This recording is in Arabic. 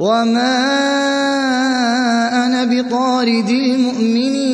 وما أنا بطارد المؤمنين